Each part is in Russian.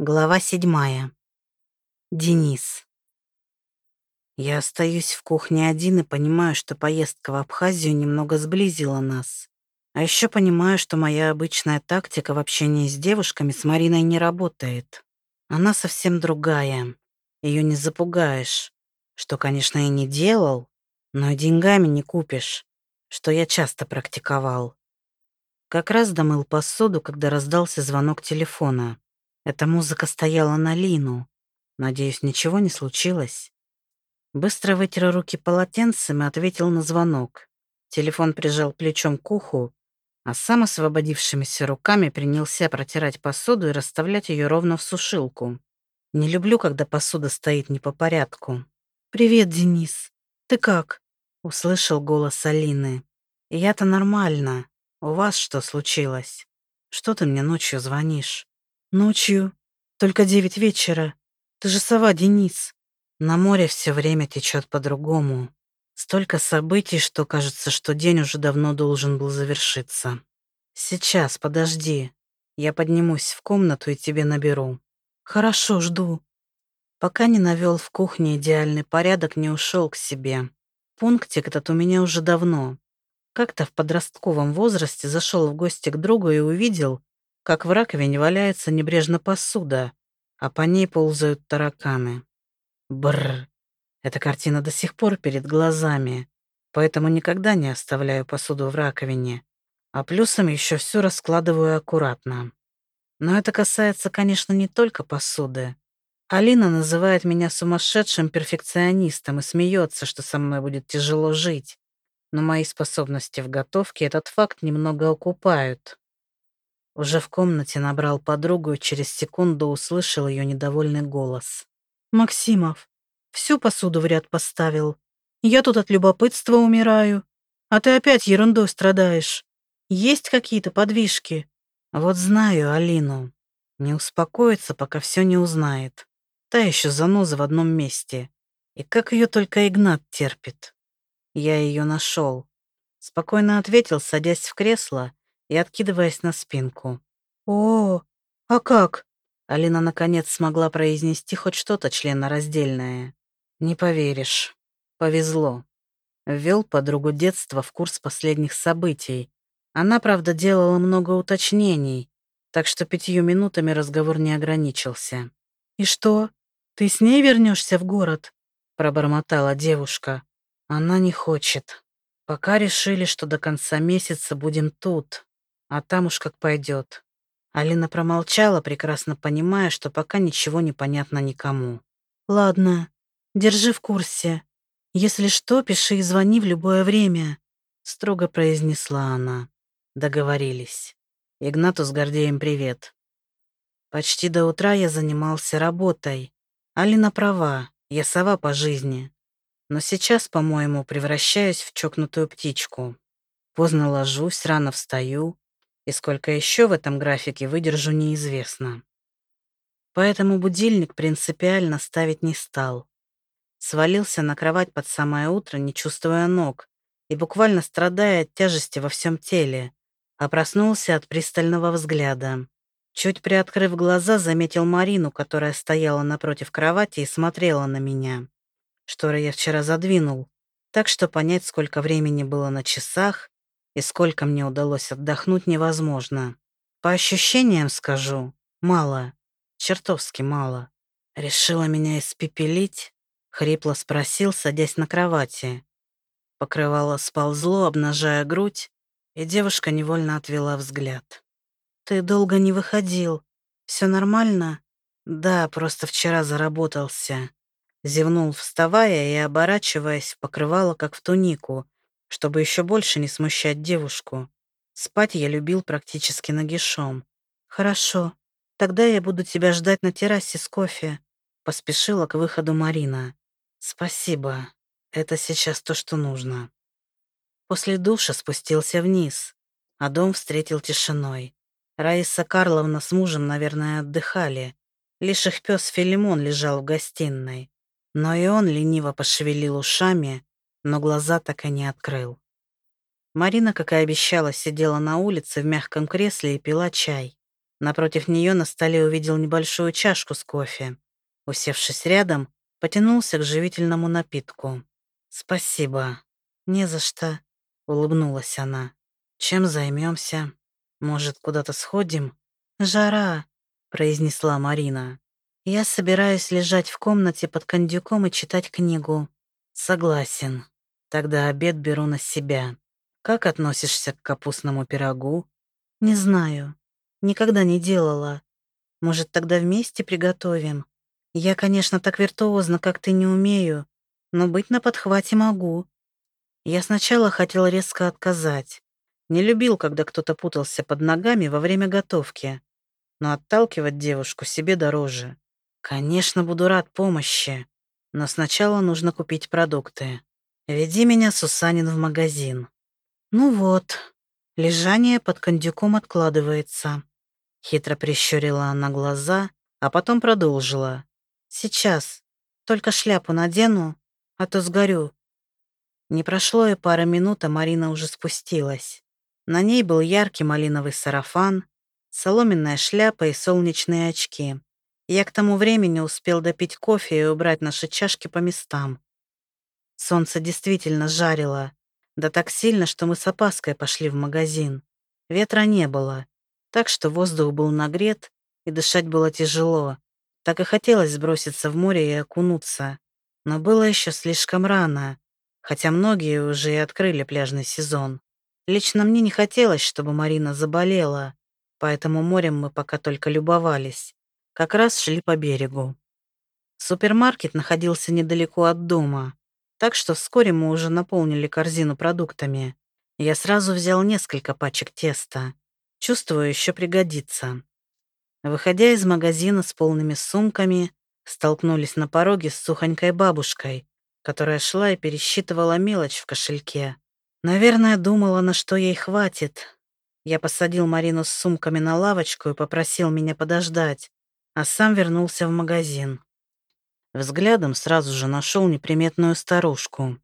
Глава седьмая. Денис. Я остаюсь в кухне один и понимаю, что поездка в Абхазию немного сблизила нас. А еще понимаю, что моя обычная тактика в общении с девушками с Мариной не работает. Она совсем другая. Ее не запугаешь. Что, конечно, и не делал, но и деньгами не купишь, что я часто практиковал. Как раз домыл посуду, когда раздался звонок телефона. Эта музыка стояла на Лину. Надеюсь, ничего не случилось. Быстро вытер руки полотенцем и ответил на звонок. Телефон прижал плечом к уху, а сам освободившимися руками принялся протирать посуду и расставлять ее ровно в сушилку. Не люблю, когда посуда стоит не по порядку. «Привет, Денис. Ты как?» — услышал голос Алины. «Я-то нормально. У вас что случилось? Что ты мне ночью звонишь?» Ночью. Только девять вечера. Ты же сова, Денис. На море все время течет по-другому. Столько событий, что кажется, что день уже давно должен был завершиться. Сейчас, подожди. Я поднимусь в комнату и тебе наберу. Хорошо, жду. Пока не навел в кухне идеальный порядок, не ушел к себе. Пунктик этот у меня уже давно. Как-то в подростковом возрасте зашел в гости к другу и увидел, как в раковине валяется небрежно посуда, а по ней ползают тараканы. Бррр. Эта картина до сих пор перед глазами, поэтому никогда не оставляю посуду в раковине, а плюсом еще все раскладываю аккуратно. Но это касается, конечно, не только посуды. Алина называет меня сумасшедшим перфекционистом и смеется, что со мной будет тяжело жить. Но мои способности в готовке этот факт немного окупают. Уже в комнате набрал подругу и через секунду услышал ее недовольный голос. «Максимов, всю посуду в ряд поставил. Я тут от любопытства умираю. А ты опять ерундой страдаешь. Есть какие-то подвижки?» «Вот знаю Алину. Не успокоится, пока все не узнает. Та еще заноза в одном месте. И как ее только Игнат терпит. Я ее нашел. Спокойно ответил, садясь в кресло и откидываясь на спинку. «О, а как?» Алина наконец смогла произнести хоть что-то членораздельное. «Не поверишь. Повезло. Ввел подругу детства в курс последних событий. Она, правда, делала много уточнений, так что пятью минутами разговор не ограничился. «И что, ты с ней вернешься в город?» пробормотала девушка. «Она не хочет. Пока решили, что до конца месяца будем тут а там уж как пойдет. Алина промолчала, прекрасно понимая, что пока ничего не понятно никому. «Ладно, держи в курсе. Если что, пиши и звони в любое время», — строго произнесла она. Договорились. Игнату с Гордеем привет. Почти до утра я занимался работой. Алина права, я сова по жизни. Но сейчас, по-моему, превращаюсь в чокнутую птичку. Поздно ложусь, рано встаю, и сколько еще в этом графике выдержу, неизвестно. Поэтому будильник принципиально ставить не стал. Свалился на кровать под самое утро, не чувствуя ног, и буквально страдая от тяжести во всем теле, а проснулся от пристального взгляда. Чуть приоткрыв глаза, заметил Марину, которая стояла напротив кровати и смотрела на меня. Шторы я вчера задвинул, так что понять, сколько времени было на часах, и сколько мне удалось отдохнуть, невозможно. По ощущениям скажу, мало, чертовски мало. Решила меня испепелить? Хрипло спросил, садясь на кровати. Покрывало сползло, обнажая грудь, и девушка невольно отвела взгляд. «Ты долго не выходил. Все нормально?» «Да, просто вчера заработался». Зевнул, вставая и оборачиваясь, покрывало как в тунику, чтобы еще больше не смущать девушку. Спать я любил практически нагишом. «Хорошо, тогда я буду тебя ждать на террасе с кофе», поспешила к выходу Марина. «Спасибо, это сейчас то, что нужно». После душа спустился вниз, а дом встретил тишиной. Раиса Карловна с мужем, наверное, отдыхали. Лишь их пес Филимон лежал в гостиной. Но и он лениво пошевелил ушами, но глаза так и не открыл. Марина, как и обещала, сидела на улице в мягком кресле и пила чай. Напротив нее на столе увидел небольшую чашку с кофе. Усевшись рядом, потянулся к живительному напитку. «Спасибо. Не за что», — улыбнулась она. «Чем займемся? Может, куда-то сходим?» «Жара», — произнесла Марина. «Я собираюсь лежать в комнате под кондюком и читать книгу». «Согласен. Тогда обед беру на себя. Как относишься к капустному пирогу?» «Не знаю. Никогда не делала. Может, тогда вместе приготовим? Я, конечно, так виртуозно, как ты, не умею, но быть на подхвате могу». Я сначала хотел резко отказать. Не любил, когда кто-то путался под ногами во время готовки. Но отталкивать девушку себе дороже. Конечно, буду рад помощи. Но сначала нужно купить продукты. Веди меня, Сусанин, в магазин. Ну вот, лежание под кондюком откладывается. Хитро прищурила она глаза, а потом продолжила. Сейчас. Только шляпу надену, а то сгорю. Не прошло и пара минут, а Марина уже спустилась. На ней был яркий малиновый сарафан, соломенная шляпа и солнечные очки. Я к тому времени успел допить кофе и убрать наши чашки по местам. Солнце действительно жарило, да так сильно, что мы с опаской пошли в магазин. Ветра не было, так что воздух был нагрет, и дышать было тяжело. Так и хотелось сброситься в море и окунуться. Но было еще слишком рано, хотя многие уже и открыли пляжный сезон. Лично мне не хотелось, чтобы Марина заболела, поэтому морем мы пока только любовались. Как раз шли по берегу. Супермаркет находился недалеко от дома, так что вскоре мы уже наполнили корзину продуктами. Я сразу взял несколько пачек теста. Чувствую, еще пригодится. Выходя из магазина с полными сумками, столкнулись на пороге с сухонькой бабушкой, которая шла и пересчитывала мелочь в кошельке. Наверное, думала, на что ей хватит. Я посадил Марину с сумками на лавочку и попросил меня подождать, а сам вернулся в магазин. Взглядом сразу же нашел неприметную старушку.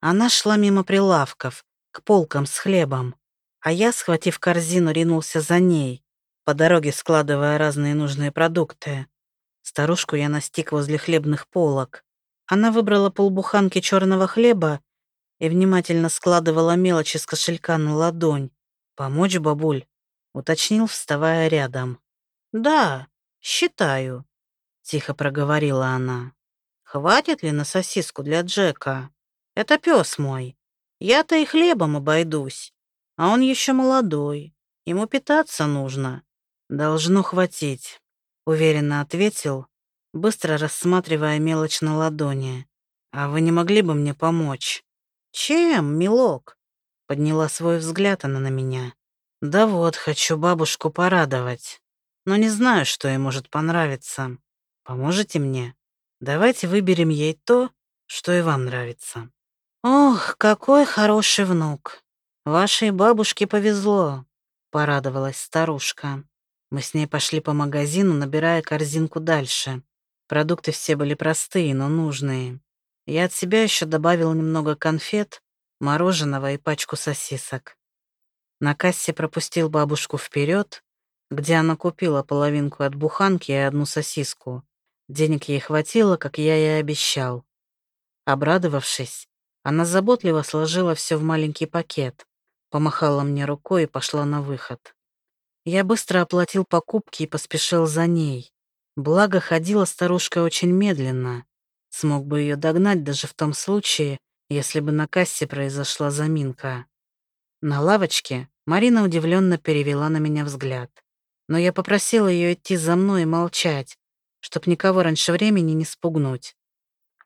Она шла мимо прилавков, к полкам с хлебом, а я, схватив корзину, ринулся за ней, по дороге складывая разные нужные продукты. Старушку я настиг возле хлебных полок. Она выбрала полбуханки черного хлеба и внимательно складывала мелочи с кошелька на ладонь. «Помочь, бабуль?» — уточнил, вставая рядом. «Да, считаю», — тихо проговорила она. «Хватит ли на сосиску для Джека? Это пес мой. Я-то и хлебом обойдусь, а он еще молодой. Ему питаться нужно». «Должно хватить», — уверенно ответил, быстро рассматривая мелочь на ладони. «А вы не могли бы мне помочь?» «Чем, милок?» — подняла свой взгляд она на меня. «Да вот, хочу бабушку порадовать. Но не знаю, что ей может понравиться. Поможете мне? Давайте выберем ей то, что и вам нравится». «Ох, какой хороший внук! Вашей бабушке повезло», — порадовалась старушка. Мы с ней пошли по магазину, набирая корзинку дальше. Продукты все были простые, но нужные. Я от себя еще добавил немного конфет, мороженого и пачку сосисок. На кассе пропустил бабушку вперед, где она купила половинку от буханки и одну сосиску. Денег ей хватило, как я и обещал. Обрадовавшись, она заботливо сложила все в маленький пакет, помахала мне рукой и пошла на выход. Я быстро оплатил покупки и поспешил за ней. Благо, ходила старушка очень медленно, Смог бы ее догнать даже в том случае, если бы на кассе произошла заминка. На лавочке Марина удивленно перевела на меня взгляд. Но я попросила ее идти за мной и молчать, чтоб никого раньше времени не спугнуть.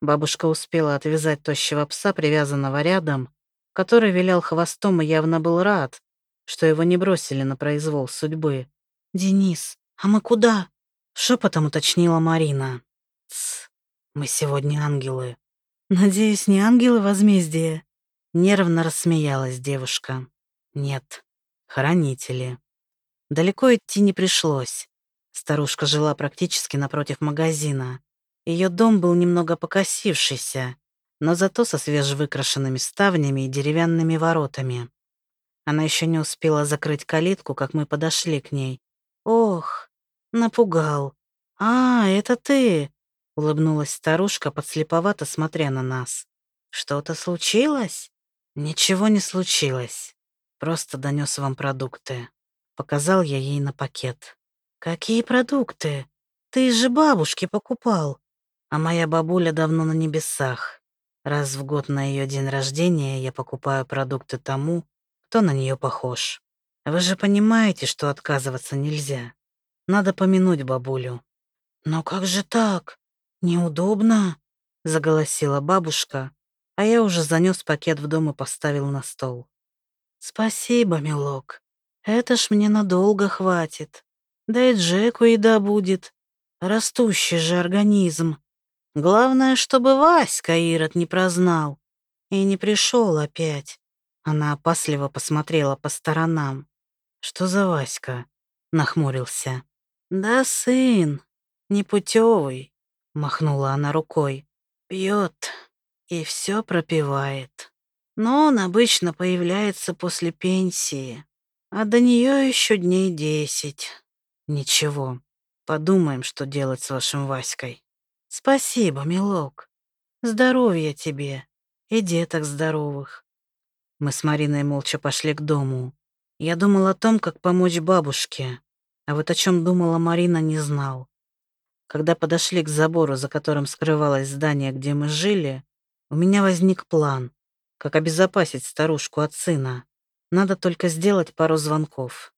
Бабушка успела отвязать тощего пса, привязанного рядом, который вилял хвостом и явно был рад, что его не бросили на произвол судьбы. «Денис, а мы куда?» — шепотом уточнила Марина. «Тсс, мы сегодня ангелы. Надеюсь, не ангелы возмездия. Нервно рассмеялась девушка. Нет, хранители. Далеко идти не пришлось. Старушка жила практически напротив магазина. Ее дом был немного покосившийся, но зато со свежевыкрашенными ставнями и деревянными воротами. Она еще не успела закрыть калитку, как мы подошли к ней. Ох, напугал. А, это ты, улыбнулась старушка, подслеповато смотря на нас. Что-то случилось? Ничего не случилось. Просто донес вам продукты. Показал я ей на пакет. Какие продукты? Ты же бабушке покупал. А моя бабуля давно на небесах. Раз в год на ее день рождения я покупаю продукты тому, кто на нее похож. Вы же понимаете, что отказываться нельзя. Надо помянуть бабулю. Но как же так? Неудобно, заголосила бабушка, а я уже занес пакет в дом и поставил на стол. Спасибо, милок. Это ж мне надолго хватит. Да и Джеку еда будет. Растущий же организм. Главное, чтобы Васька Ирод не прознал и не пришел опять. Она опасливо посмотрела по сторонам. «Что за Васька?» — нахмурился. «Да сын, непутевый», — махнула она рукой. «Пьет и все пропивает. Но он обычно появляется после пенсии, а до нее еще дней десять. Ничего, подумаем, что делать с вашим Васькой». Спасибо, милок. Здоровья тебе и деток здоровых. Мы с Мариной молча пошли к дому. Я думал о том, как помочь бабушке, а вот о чем думала Марина, не знал. Когда подошли к забору, за которым скрывалось здание, где мы жили, у меня возник план, как обезопасить старушку от сына. Надо только сделать пару звонков.